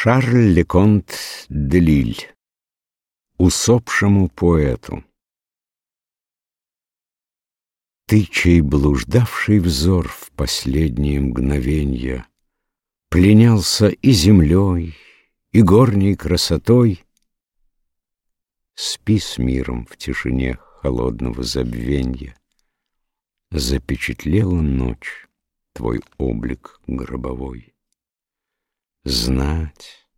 Шарль Леконт де Лиль Усопшему поэту Ты, чей блуждавший взор в последние мгновенья Пленялся и землей, и горней красотой, Спи с миром в тишине холодного забвенья. Запечатлела ночь твой облик гробовой. Знать,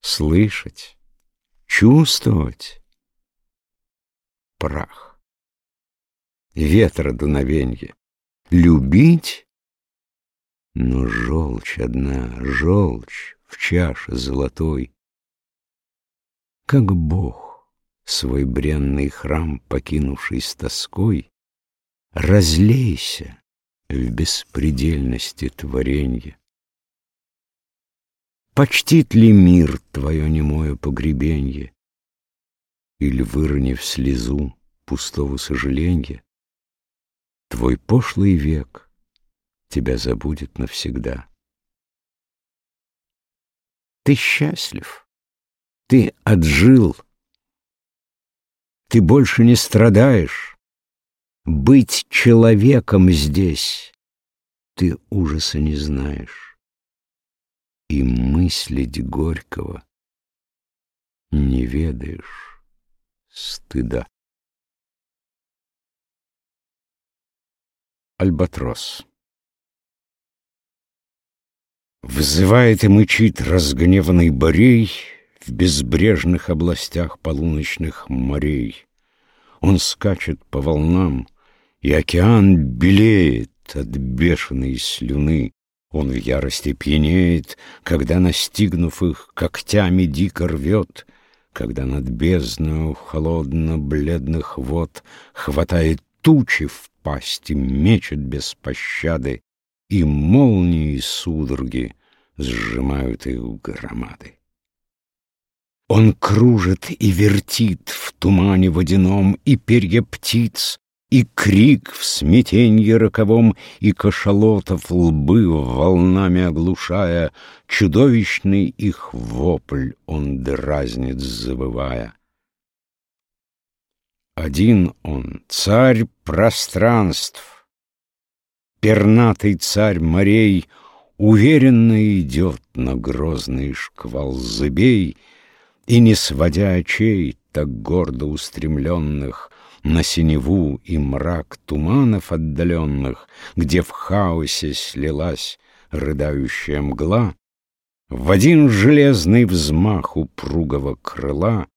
слышать, чувствовать — прах. Ветра дуновенье, любить, но желчь одна, желчь в чаше золотой. Как Бог, свой бренный храм, покинувший с тоской, Разлейся в беспредельности творенья. Почтит ли мир твое немое погребенье? Или, выронив слезу пустого сожаленья, Твой пошлый век тебя забудет навсегда. Ты счастлив, ты отжил, ты больше не страдаешь. Быть человеком здесь ты ужаса не знаешь и мыслить горького не ведаешь стыда. Альбатрос Взывает и мычит разгневанный борей В безбрежных областях полуночных морей. Он скачет по волнам, и океан белеет От бешеной слюны. Он в ярости пьянеет, когда, настигнув их, когтями дико рвет, когда над бездною холодно-бледных вод хватает тучи в пасти, мечет без пощады, и молнии судороги сжимают их громады. Он кружит и вертит в тумане водяном и перья птиц, и крик в смятенье роковом, И кашалотов лбы волнами оглушая, Чудовищный их вопль он дразнит, забывая. Один он, царь пространств, Пернатый царь морей, Уверенно идет на грозный шквал зыбей, И, не сводя очей, так гордо устремленных, на синеву и мрак туманов отдаленных, где в хаосе слилась рыдающая мгла, в один железный взмах упругого крыла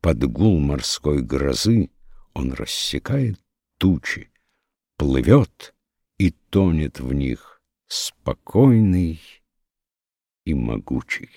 под гул морской грозы он рассекает тучи, плывет и тонет в них спокойный и могучий.